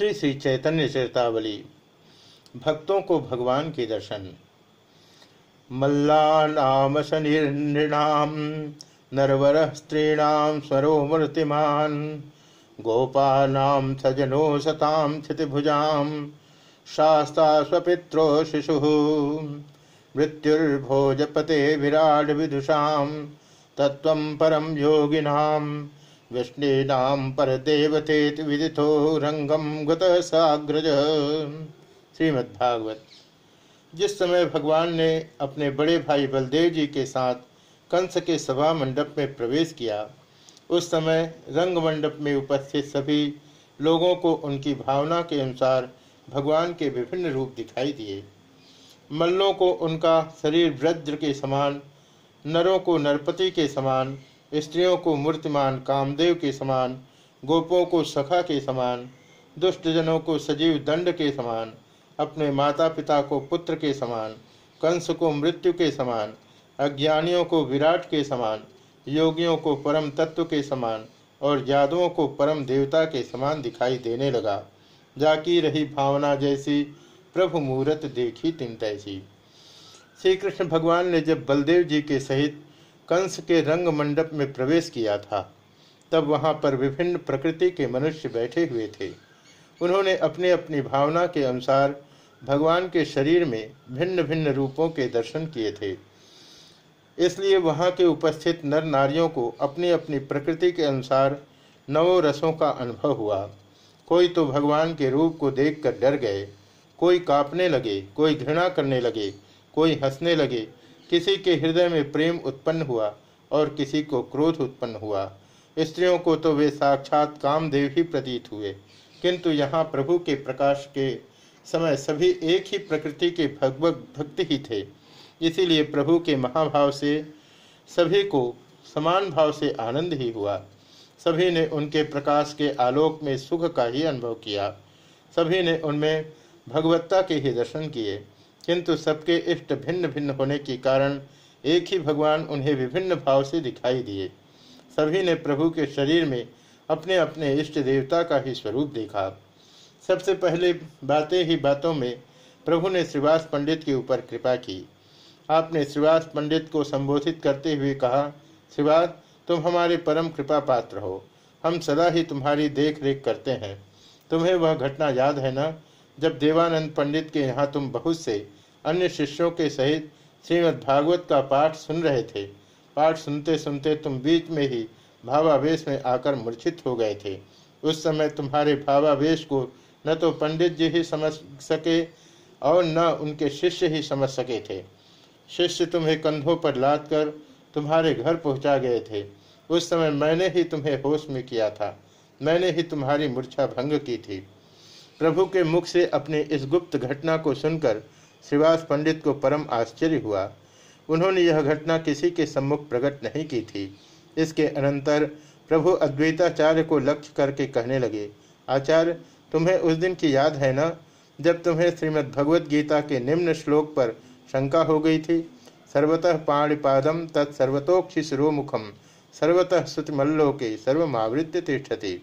श्री श्री चैतन्य चेतावली भक्तों को भगवान के दर्शन। मल्लानाम शनिर्नृणाम नरवर स्त्रीणाम स्वरो मूर्तिमान गोपानाम सजनो सताम स्थितिभुजाम शास्ता स्वपित्रो शिशु, मृत्युर्भोजपते विराट विदुषाम तत्व परम योगिनाम विष्णुनाम पर देवते विदितो रंगम गत साग्रज। श्रीमद्भागवत। जिस समय भगवान ने अपने बड़े भाई बलदेव जी के साथ कंस के सभा मंडप में प्रवेश किया, उस समय रंग मंडप में उपस्थित सभी लोगों को उनकी भावना के अनुसार भगवान के विभिन्न रूप दिखाई दिए। मल्लों को उनका शरीर वज्र के समान, नरों को नरपति के समान स्त्रियों को मूर्तिमान, कामदेव के समान, गोपों को सखा के समान, दुष्टजनों को सजीव दंड के समान, अपने माता पिता को पुत्र के समान, कंस को मृत्यु के समान, अज्ञानियों को विराट के समान, योगियों को परम तत्व के समान और जादुओं को परम देवता के समान दिखाई देने लगा। जाकी रही भावना जैसी प्रभु मुहूर्त देखी तिन तैसी। श्री कृष्ण भगवान ने जब बलदेव जी के सहित कंस के रंग मंडप में प्रवेश किया था। तब वहाँ पर विभिन्न प्रकृति के मनुष्य बैठे हुए थे। उन्होंने अपनी अपनी भावना के अनुसार भगवान के शरीर में भिन्न भिन्न रूपों के दर्शन किए थे। इसलिए वहाँ के उपस्थित नर नारियों को अपनी अपनी प्रकृति के अनुसार नवो रसों का अनुभव हुआ। कोई तो भगवान के रूप को देखकर डर गए, कोई कांपने लगे, कोई घृणा करने लगे, कोई हंसने लगे किसी के हृदय में प्रेम उत्पन्न हुआ और किसी को क्रोध उत्पन्न हुआ। स्त्रियों को तो वे साक्षात कामदेव ही प्रतीत हुए। किंतु यहाँ प्रभु के प्रकाश के समय सभी एक ही प्रकृति के भगवत भक्ति ही थे। इसीलिए प्रभु के महाभाव से सभी को समान भाव से आनंद ही हुआ। सभी ने उनके प्रकाश के आलोक में सुख का ही अनुभव किया। सभी ने उनमें भगवत्ता के ही दर्शन किए। किंतु सबके इष्ट भिन्न भिन्न होने के कारण एक ही भगवान उन्हें विभिन्न भाव से दिखाई दिए। सभी ने प्रभु के शरीर में अपने अपने इष्ट देवता का ही स्वरूप देखा। सबसे पहले बातें ही बातों में प्रभु ने श्रीवास पंडित के ऊपर कृपा की। आपने श्रीवास पंडित को संबोधित करते हुए कहा, श्रीवास, तुम हमारे परम कृपा पात्र हो। हम सदा ही तुम्हारी देख रेख करते हैं। तुम्हें वह घटना याद है ना? जब देवानंद पंडित के यहाँ तुम बहुत से अन्य शिष्यों के सहित श्रीमद् भागवत का पाठ सुन रहे थे, पाठ सुनते सुनते तुम बीच में ही भावावेश में आकर मूर्छित हो गए थे। उस समय तुम्हारे भावावेश को न तो पंडित जी ही समझ सके और न उनके शिष्य ही समझ सके थे। शिष्य तुम्हें कंधों पर लाद कर तुम्हारे घर पहुँचा गए थे। उस समय मैंने ही तुम्हें होश में किया था। मैंने ही तुम्हारी मूर्छा भंग की थी। प्रभु के मुख से अपने इस गुप्त घटना को सुनकर श्रीवास पंडित को परम आश्चर्य हुआ। उन्होंने यह घटना किसी के सम्मुख प्रकट नहीं की थी। इसके अनंतर प्रभु अद्वैताचार्य को लक्ष्य करके कहने लगे, आचार्य, तुम्हें उस दिन की याद है ना, जब तुम्हें श्रीमद् भगवद गीता के निम्न श्लोक पर शंका हो गई थी? सर्वतः पाणिपादम तत्सर्वतोक्षि शिरोमुखम सर्वतः श्रुतिमल्लोके सर्वमावृत्य तिष्ठति।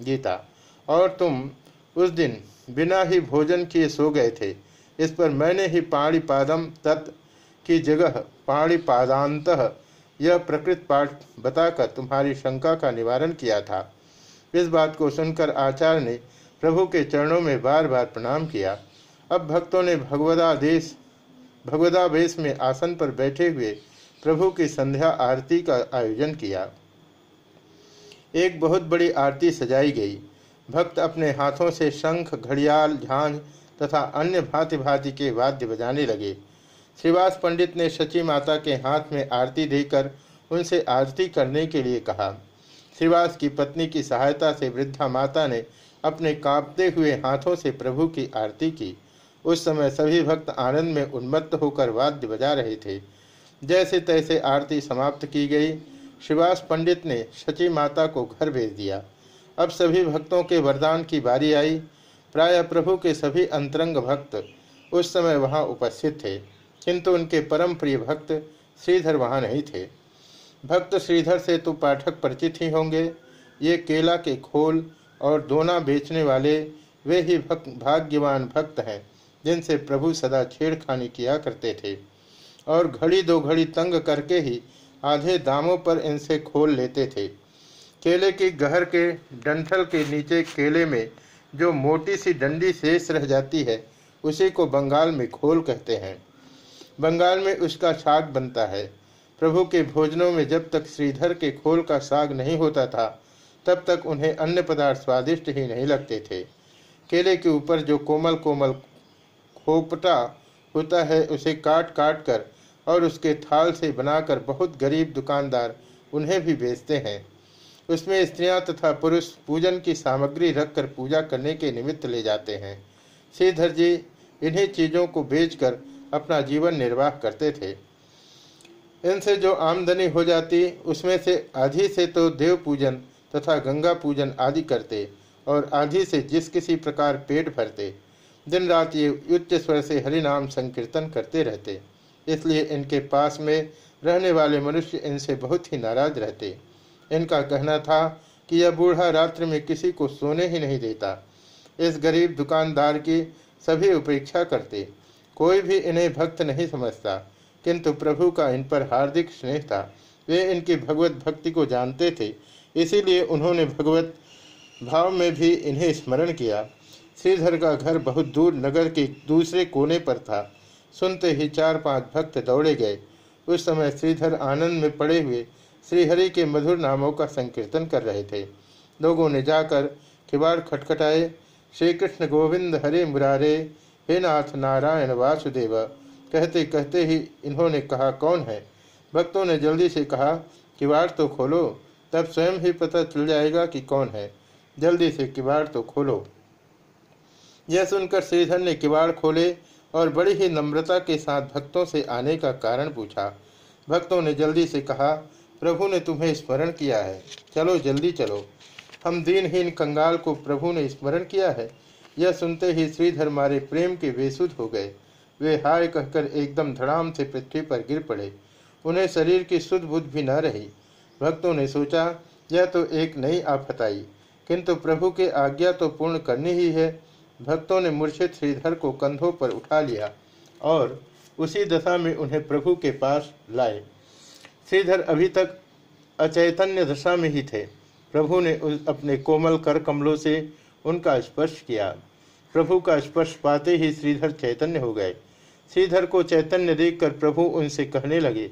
गीता, और तुम उस दिन बिना ही भोजन किए सो गए थे। इस पर मैंने ही पाणीपादम तत् की जगह पाणीपादांत यह प्रकृत पाठ बताकर तुम्हारी शंका का निवारण किया था। इस बात को सुनकर आचार्य ने प्रभु के चरणों में बार बार प्रणाम किया। अब भक्तों ने भगवदादेश, भगवदावेश में आसन पर बैठे हुए प्रभु की संध्या आरती का आयोजन किया। एक बहुत बड़ी आरती सजाई गई। भक्त अपने हाथों से शंख, घड़ियाल, झांझ तथा अन्य भांति भांति के वाद्य बजाने लगे। श्रीवास पंडित ने शची माता के हाथ में आरती देकर उनसे आरती करने के लिए कहा। श्रीवास की पत्नी की सहायता से वृद्धा माता ने अपने कांपते हुए हाथों से प्रभु की आरती की। उस समय सभी भक्त आनंद में उन्मत्त होकर वाद्य बजा रहे थे। जैसे तैसे आरती समाप्त की गई, श्रीवास पंडित ने शची माता को घर भेज दिया। अब सभी भक्तों के वरदान की बारी आई। प्राय प्रभु के सभी अंतरंग भक्त उस समय वहाँ उपस्थित थे, किंतु उनके परम प्रिय भक्त श्रीधर वहाँ नहीं थे। भक्त श्रीधर से तो पाठक परिचित ही होंगे। ये केला के खोल और दोना बेचने वाले, वे ही भक्त भाग्यवान भक्त हैं, जिनसे प्रभु सदा छेड़खानी किया करते थे। और घड़ी दो घड़ी तंग करके ही आधे दामों पर इनसे खोल लेते थे। केले के गहर के डंठल के नीचे केले में जो मोटी सी डंडी शेष रह जाती है, उसी को बंगाल में खोल कहते हैं। बंगाल में उसका साग बनता है। प्रभु के भोजनों में जब तक श्रीधर के खोल का साग नहीं होता था, तब तक उन्हें अन्य पदार्थ स्वादिष्ट ही नहीं लगते थे। केले के ऊपर जो कोमल कोमल खोपटा होता है, उसे काट काट कर और उसके थाल से बनाकर बहुत गरीब दुकानदार उन्हें भी बेचते हैं। उसमें स्त्रियाँ तथा पुरुष पूजन की सामग्री रखकर पूजा करने के निमित्त ले जाते हैं। श्रीधर जी इन्हीं चीज़ों को बेचकर अपना जीवन निर्वाह करते थे। इनसे जो आमदनी हो जाती, उसमें से आधी से तो देव पूजन तथा गंगा पूजन आदि करते और आधी से जिस किसी प्रकार पेट भरते। दिन रात ये उच्च स्वर से हरिनाम संकीर्तन करते रहते, इसलिए इनके पास में रहने वाले मनुष्य इनसे बहुत ही नाराज़ रहते। इनका कहना था कि यह बूढ़ा रात्रि में किसी को सोने ही नहीं देता। इस गरीब दुकानदार की सभी उपेक्षा करते। कोई भी इन्हें भक्त नहीं समझता, किंतु प्रभु का इन पर हार्दिक स्नेह था। वे इनकी भगवत भक्ति को जानते थे, इसीलिए उन्होंने भगवत भाव में भी इन्हें स्मरण किया। श्रीधर का घर बहुत दूर नगर के दूसरे कोने पर था। सुनते ही चार पाँच भक्त दौड़े गए। उस समय श्रीधर आनंद में पड़े हुए श्रीहरि के मधुर नामों का संकीर्तन कर रहे थे। लोगों ने जाकर किवाड़ खटखटाए। श्री कृष्ण गोविंद हरे मुरारे, हे नाथ नारायण वासुदेव। कहते कहते ही इन्होंने कहा, कौन है? भक्तों ने जल्दी से कहा, किवाड़ तो खोलो। तब स्वयं ही पता चल जाएगा कि कौन है। जल्दी से किवाड़ तो खोलो। यह सुनकर श्रीधर ने किवाड़ खोले और बड़ी ही नम्रता के साथ भक्तों से आने का कारण पूछा। भक्तों ने जल्दी से कहा प्रभु ने तुम्हें स्मरण किया है। चलो, जल्दी चलो। हम दीनहीन कंगाल को प्रभु ने स्मरण किया है। यह सुनते ही श्रीधर मारे प्रेम के बेसुध हो गए। वे हाय कहकर एकदम धड़ाम से पृथ्वी पर गिर पड़े। उन्हें शरीर की शुद्ध बुद्ध भी न रही। भक्तों ने सोचा, यह तो एक नई आफत आई। किंतु प्रभु के आज्ञा तो पूर्ण करनी ही है। भक्तों ने मूर्छित श्रीधर को कंधों पर उठा लिया और उसी दशा में उन्हें प्रभु के पास लाए। श्रीधर अभी तक अचैतन्य दशा में ही थे। प्रभु ने अपने कोमल कर कमलों से उनका स्पर्श किया। प्रभु का स्पर्श पाते ही श्रीधर चैतन्य हो गए। श्रीधर को चैतन्य देखकर प्रभु उनसे कहने लगे,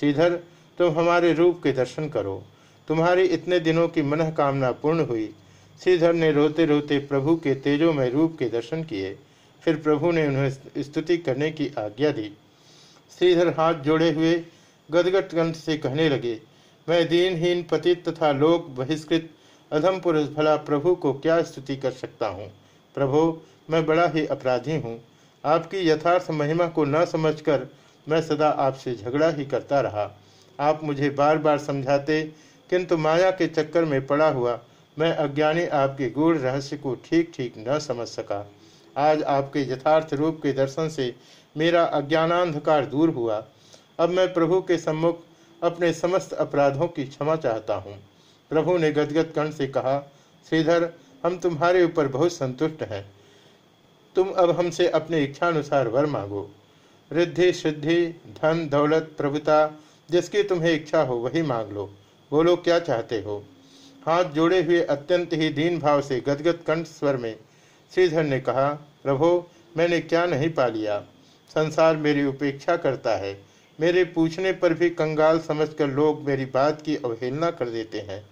श्रीधर, तुम हमारे रूप के दर्शन करो। तुम्हारी इतने दिनों की मन कामना पूर्ण हुई। श्रीधर ने रोते रोते प्रभु के तेजोमय रूप के दर्शन किए। फिर प्रभु ने उन्हें स्तुति करने की आज्ञा दी। श्रीधर हाथ जोड़े हुए गदगद कंठ से कहने लगे, मैं दीनहीन पतित तथा लोक बहिष्कृत अधम पुरुष भला प्रभु को क्या स्तुति कर सकता हूँ? प्रभु, मैं बड़ा ही अपराधी हूँ। आपकी यथार्थ महिमा को न समझकर मैं सदा आपसे झगड़ा ही करता रहा। आप मुझे बार बार समझाते, किंतु माया के चक्कर में पड़ा हुआ मैं अज्ञानी आपके गूढ़ रहस्य को ठीक ठीक न समझ सका। आज आपके यथार्थ रूप के दर्शन से मेरा अज्ञानांधकार दूर हुआ। अब मैं प्रभु के सम्मुख अपने समस्त अपराधों की क्षमा चाहता हूँ। प्रभु ने गदगद कर्ण से कहा, श्रीधर, हम तुम्हारे ऊपर बहुत संतुष्ट हैं। तुम अब हमसे अपने इच्छानुसार वर मांगो। रिद्धि सिद्धि धन, दौलत, प्रभुता, जिसकी तुम्हें इच्छा हो, वही मांग लो। बोलो, क्या चाहते हो? हाथ जोड़े हुए अत्यंत ही दीन भाव से गदगद कंठ स्वर में श्रीधर ने कहा, प्रभो, मैंने क्या नहीं पा लिया? संसार मेरी उपेक्षा करता है। मेरे पूछने पर भी कंगाल समझकर लोग मेरी बात की अवहेलना कर देते हैं।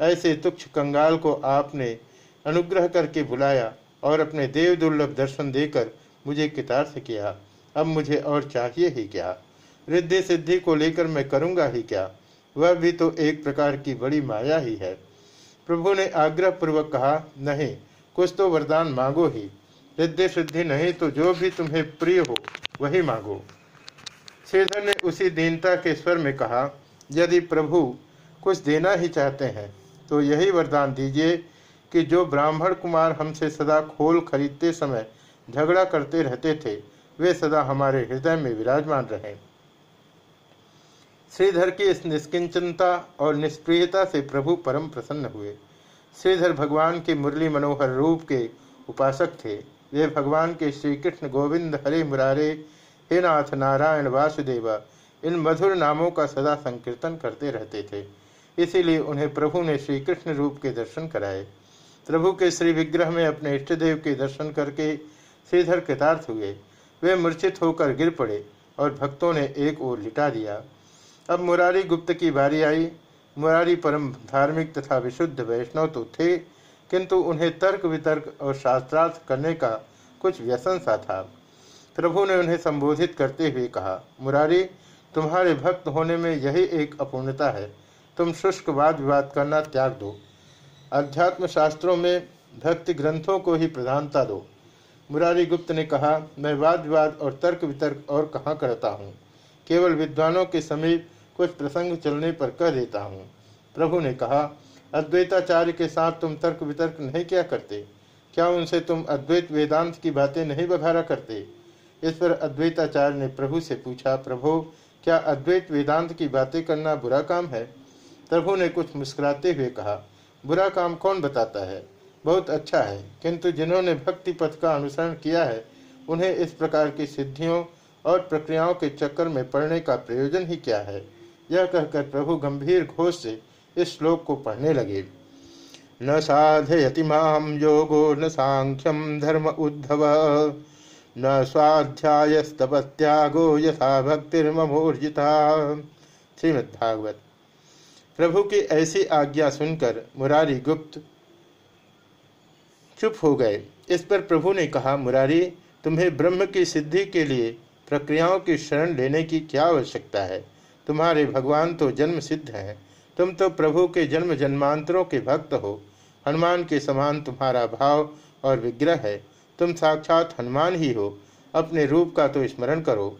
ऐसे तुक्ष कंगाल को आपने अनुग्रह करके बुलाया और अपने देव दुर्लभ दर्शन देकर मुझे कितार्थ किया। अब मुझे और चाहिए ही क्या? रिद्धि सिद्धि को लेकर मैं करूँगा ही क्या? वह भी तो एक प्रकार की बड़ी माया ही है। प्रभु ने आग्रह पूर्वक कहा, नहीं, कुछ तो वरदान मांगो ही। रिद्धि सिद्धि नहीं तो जो भी तुम्हें प्रिय हो, वही मांगो। श्रीधर ने उसी दीनता के स्वर में कहा, यदि प्रभु कुछ देना ही चाहते हैं तो यही वरदान दीजिए कि जो ब्राह्मण कुमार हमसे सदा खोल खरीदते समय झगड़ा करते रहते थे, वे सदा हमारे हृदय में विराजमान रहे। श्रीधर की इस निष्किंचनता और निष्प्रियता से प्रभु परम प्रसन्न हुए। श्रीधर भगवान के मुरली मनोहर रूप के उपासक थे। वे भगवान के श्री कृष्ण गोविंद हरे मुरारे हे नाथ नारायण वासुदेव, इन मधुर नामों का सदा संकीर्तन करते रहते थे। इसीलिए उन्हें प्रभु ने श्री कृष्ण रूप के दर्शन कराए। प्रभु के श्री विग्रह में अपने इष्टदेव के दर्शन करके श्रीधर कृतार्थ हुए। वे मूर्छित होकर गिर पड़े और भक्तों ने एक ओर लिटा दिया। अब मुरारी गुप्त की बारी आई। मुरारी परम धार्मिक तथा विशुद्ध वैष्णव तो थे, किंतु उन्हें तर्क वितर्क और शास्त्रार्थ करने का कुछ व्यसन सा था। प्रभु ने उन्हें संबोधित करते हुए कहा, मुरारी, तुम्हारे भक्त होने में यही एक अपूर्णता है। तुम शुष्क वाद विवाद करना त्याग दो। अध्यात्म शास्त्रों में भक्ति ग्रंथों को ही प्रधानता दो। मुरारी गुप्त ने कहा, मैं वाद विवाद और तर्क वितर्क और कहाँ करता हूँ? केवल विद्वानों के समीप कुछ प्रसंग चलने पर कह देता हूँ। प्रभु ने कहा, अद्वैताचार्य के साथ तुम तर्क वितर्क नहीं क्या करते। क्या उनसे तुम अद्वैत वेदांत की बातें नहीं बघारा करते? इस पर अद्वैताचार्य ने प्रभु से पूछा, प्रभु, क्या अद्वैत वेदांत की बातें करना बुरा काम है? प्रभु ने कुछ मुस्कुराते हुए कहा, बुरा काम कौन बताता है? बहुत अच्छा है, किंतु जिन्होंने भक्ति पथ का अनुसरण किया है, उन्हें इस प्रकार की सिद्धियों और प्रक्रियाओं के चक्कर में पड़ने का प्रयोजन ही क्या है? यह कहकर प्रभु गंभीर घोष से इस श्लोक को पढ़ने लगे। न साधयति माम योगो न सांख्यम धर्म उद्धव। न स्वाध्यायस्तपत्यागो यथा भक्तिर्मूर्जिता श्रीमद्भागवत। प्रभु की ऐसी आज्ञा सुनकर मुरारी गुप्त चुप हो गए। इस पर प्रभु ने कहा, मुरारी, तुम्हें ब्रह्म की सिद्धि के लिए प्रक्रियाओं की शरण लेने की क्या आवश्यकता है? तुम्हारे भगवान तो जन्म सिद्ध हैं। तुम तो प्रभु के जन्म जन्मांतरों के भक्त हो। हनुमान के समान तुम्हारा भाव और विग्रह है। तुम साक्षात हनुमान ही हो। अपने रूप का तो स्मरण करो।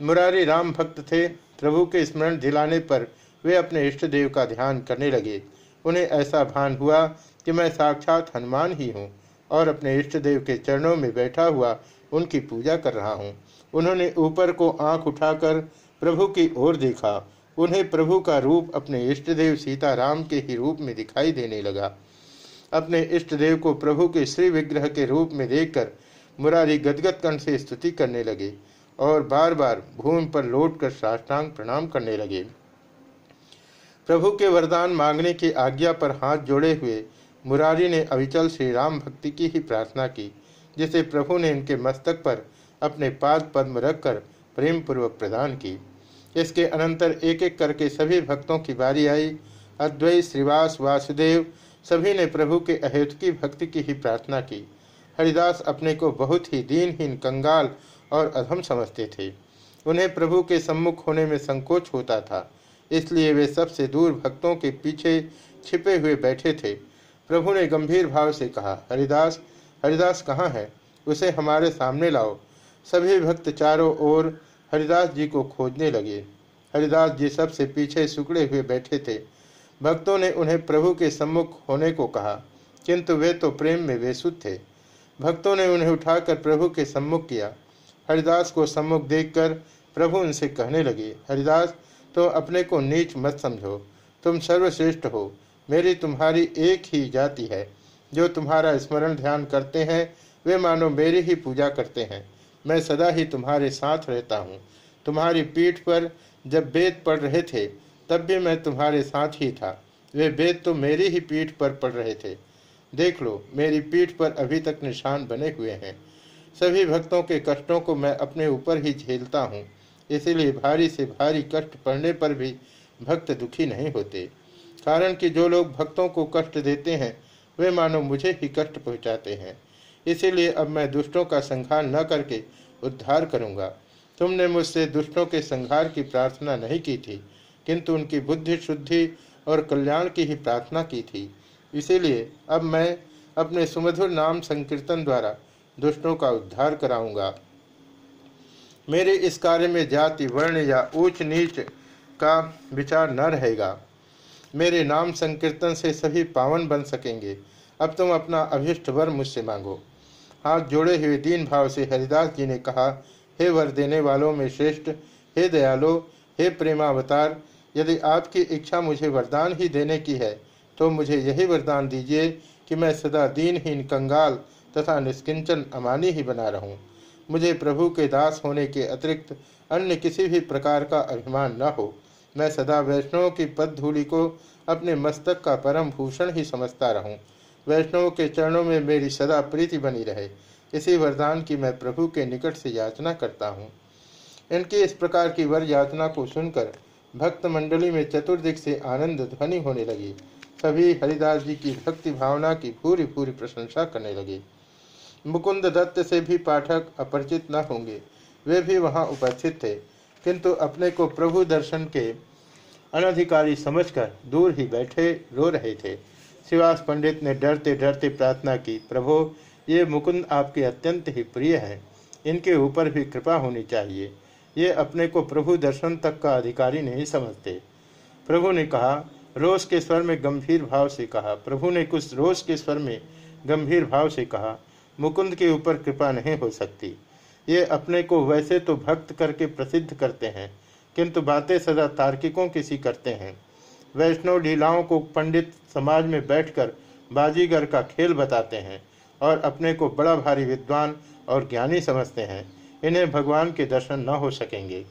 मुरारी राम भक्त थे, प्रभु के स्मरण दिलाने पर वे अपने इष्ट देव का ध्यान करने लगे। उन्हें ऐसा भान हुआ कि मैं साक्षात हनुमान ही हूँ और अपने इष्ट देव के चरणों में बैठा हुआ उनकी पूजा कर रहा हूँ। उन्होंने ऊपर को आँख उठाकर प्रभु की ओर देखा। उन्हें प्रभु का रूप अपने इष्ट देव सीताराम के ही रूप में दिखाई देने लगा। अपने इष्ट देव को प्रभु के श्री विग्रह के रूप में देखकर मुरारी गदगद कंठ से स्तुति करने लगे और बार बार भूमि पर लौटकर साष्टांग प्रणाम करने लगे। प्रभु के वरदान मांगने की आज्ञा पर हाथ जोड़े हुए मुरारी ने अविचल श्री राम भक्ति की ही प्रार्थना की, जिसे प्रभु ने इनके मस्तक पर अपने पाद पद्म रखकर प्रेम पूर्वक प्रदान की। इसके अनंतर एक एक करके सभी भक्तों की बारी आई। अद्वैत श्रीवास वासुदेव सभी ने प्रभु के अहेतुकी भक्ति की ही प्रार्थना की। हरिदास अपने को बहुत ही दीनहीन, कंगाल और अधम समझते थे। उन्हें प्रभु के सम्मुख होने में संकोच होता था। इसलिए वे सबसे दूर भक्तों के पीछे छिपे हुए बैठे थे। प्रभु ने गंभीर भाव से कहा, हरिदास हरिदास कहाँ है? उसे हमारे सामने लाओ। सभी भक्त चारों ओर हरिदास जी को खोजने लगे। हरिदास जी सबसे पीछे सुकड़े हुए बैठे थे। भक्तों ने उन्हें प्रभु के सम्मुख होने को कहा, किंतु वे तो प्रेम में बेसुध थे। भक्तों ने उन्हें उठाकर प्रभु के सम्मुख किया। हरिदास को सम्मुख देखकर प्रभु उनसे कहने लगे, हरिदास तो अपने को नीच मत समझो। तुम सर्वश्रेष्ठ हो। मेरी तुम्हारी एक ही जाति है। जो तुम्हारा स्मरण ध्यान करते हैं, वे मानो मेरी ही पूजा करते हैं। मैं सदा ही तुम्हारे साथ रहता हूँ। तुम्हारी पीठ पर जब वेद पढ़ रहे थे तब भी मैं तुम्हारे साथ ही था। वे वेद तो मेरी ही पीठ पर पड़ रहे थे। देख लो, मेरी पीठ पर अभी तक निशान बने हुए हैं। सभी भक्तों के कष्टों को मैं अपने ऊपर ही झेलता हूँ। इसीलिए भारी से भारी कष्ट पड़ने पर भी भक्त दुखी नहीं होते। कारण कि जो लोग भक्तों को कष्ट देते हैं, वे मानो मुझे ही कष्ट पहुँचाते हैं। इसीलिए अब मैं दुष्टों का संहार न करके उद्धार करूँगा। तुमने मुझसे दुष्टों के संहार की प्रार्थना नहीं की थी। किंतु उनकी बुद्धि शुद्धि और कल्याण की ही प्रार्थना की थी। इसीलिए अब मैं अपने सुमधुर नाम संकीर्तन द्वारा दुष्टों का उद्धार कराऊँगा। मेरे इस कार्य में जाति, वर्ण या ऊंच नीच का विचार न रहेगा। मेरे नाम संकीर्तन से सभी पावन बन सकेंगे। अब तुम अपना अभिष्ट वर मुझसे मांगो। हाथ जोड़े हुए दीन भाव से हरिदास जी ने कहा, हे वर देने वालों में श्रेष्ठ, हे दयालो, हे प्रेमावतार यदि आपकी इच्छा मुझे वरदान ही देने की है तो मुझे यही वरदान दीजिए कि मैं सदा दीनहीन कंगाल तथा निष्किंचन अमानी ही बना रहूँ। मुझे प्रभु के दास होने के अतिरिक्त अन्य किसी भी प्रकार का अभिमान न हो। मैं सदा वैष्णव की पद धूलि को अपने मस्तक का परम भूषण ही समझता रहूँ। वैष्णव के चरणों में मेरी सदा प्रीति बनी रहे। इसी वरदान की मैं प्रभु के निकट से याचना करता हूँ। इनकी इस प्रकार की वर याचना को सुनकर भक्त मंडली में चतुर्दिक से आनंद ध्वनि होने लगी। सभी हरिदास जी की भक्ति भावना की पूरी पूरी प्रशंसा करने लगे। मुकुंद दत्त से भी पाठक अपरिचित न होंगे। वे भी वहाँ उपस्थित थे। किंतु अपने को प्रभु दर्शन के अनधिकारी समझकर दूर ही बैठे रो रहे थे। शिवास पंडित ने डरते डरते प्रार्थना की, प्रभो, ये मुकुंद आपके अत्यंत ही प्रिय हैं। इनके ऊपर भी कृपा होनी चाहिए। ये अपने को प्रभु दर्शन तक का अधिकारी नहीं समझते। प्रभु ने कहा, रोष के स्वर में गंभीर भाव से कहा। प्रभु ने कुछ रोष के स्वर में गंभीर भाव से कहा, मुकुंद के ऊपर कृपा नहीं हो सकती। ये अपने को वैसे तो भक्त करके प्रसिद्ध करते हैं, किंतु बातें सदा तार्किकों की सी करते हैं। वैष्णव लीलाओं को पंडित समाज में बैठकर बाजीगर का खेल बताते हैं और अपने को बड़ा भारी विद्वान और ज्ञानी समझते हैं। इन्हें भगवान के दर्शन न हो सकेंगे।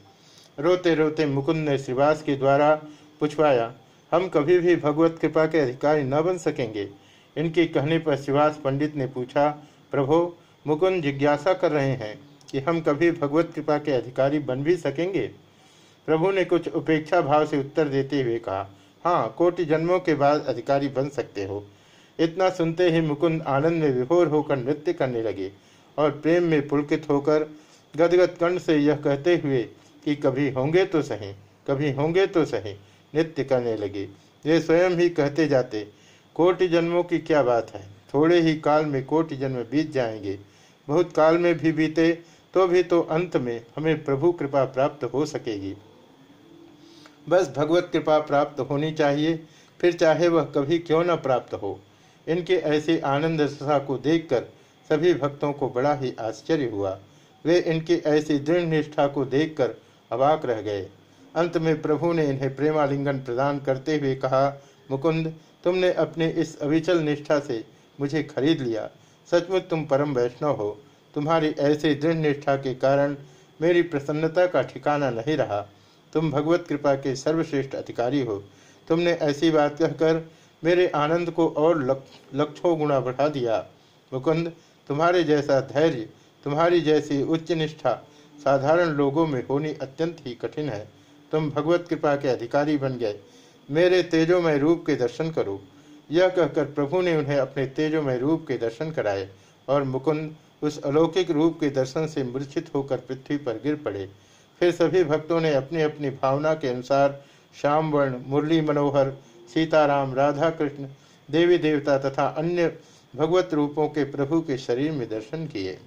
रोते रोते मुकुंद ने श्रीवास के द्वारा पूछवाया, हम कभी भी भगवत कृपा के अधिकारी न बन सकेंगे? इनके कहने पर शिवास पंडित ने पूछा, प्रभो, मुकुंद जिज्ञासा कर रहे हैं कि हम कभी भगवत कृपा के अधिकारी बन भी सकेंगे? प्रभु ने कुछ उपेक्षा भाव से उत्तर देते हुए कहा हाँ कोटि जन्मों के बाद अधिकारी बन सकते हो। इतना सुनते ही मुकुंद आनंद में विभोर होकर नृत्य करने लगे और प्रेम में पुलकित होकर गदगद कंठ से यह कहते हुए कि कभी होंगे तो सही, कभी होंगे तो सही, नित्य करने लगे। ये स्वयं ही कहते जाते, कोटि जन्मों की क्या बात है? थोड़े ही काल में कोटि जन्म बीत जाएँगे। बहुत काल में भी बीते तो भी तो अंत में हमें प्रभु कृपा प्राप्त हो सकेगी। बस भगवत कृपा प्राप्त होनी चाहिए, फिर चाहे वह कभी क्यों न प्राप्त हो। इनके ऐसे आनंद दशा को देखकर सभी भक्तों को बड़ा ही आश्चर्य हुआ। वे इनकी ऐसी दृढ़ निष्ठा को देखकर अवाक रह गए। अंत में प्रभु ने इन्हें प्रेमालिंगन प्रदान करते हुए कहा, मुकुंद, तुमने अपने इस अविचल निष्ठा से मुझे खरीद लिया। सचमुच तुम परम वैष्णव हो। तुम्हारी ऐसे दृढ़ निष्ठा के कारण मेरी प्रसन्नता का ठिकाना नहीं रहा। तुम भगवत कृपा के सर्वश्रेष्ठ अधिकारी हो। तुमने ऐसी बात कहकर मेरे आनंद को और लक्षों गुणा बढ़ा दिया। मुकुंद, तुम्हारे जैसा धैर्य तुम्हारी जैसी उच्च निष्ठा साधारण लोगों में होनी अत्यंत ही कठिन है। तुम भगवत कृपा के अधिकारी बन गए। मेरे तेजोमय रूप के दर्शन करो। यह कहकर प्रभु ने उन्हें अपने तेजोमय रूप के दर्शन कराए और मुकुंद उस अलौकिक रूप के दर्शन से मूर्छित होकर पृथ्वी पर गिर पड़े। फिर सभी भक्तों ने अपनी अपनी भावना के अनुसार श्याम वर्ण मुरली मनोहर, सीताराम राधा कृष्ण देवी देवता तथा अन्य भगवत रूपों के प्रभु के शरीर में दर्शन किए।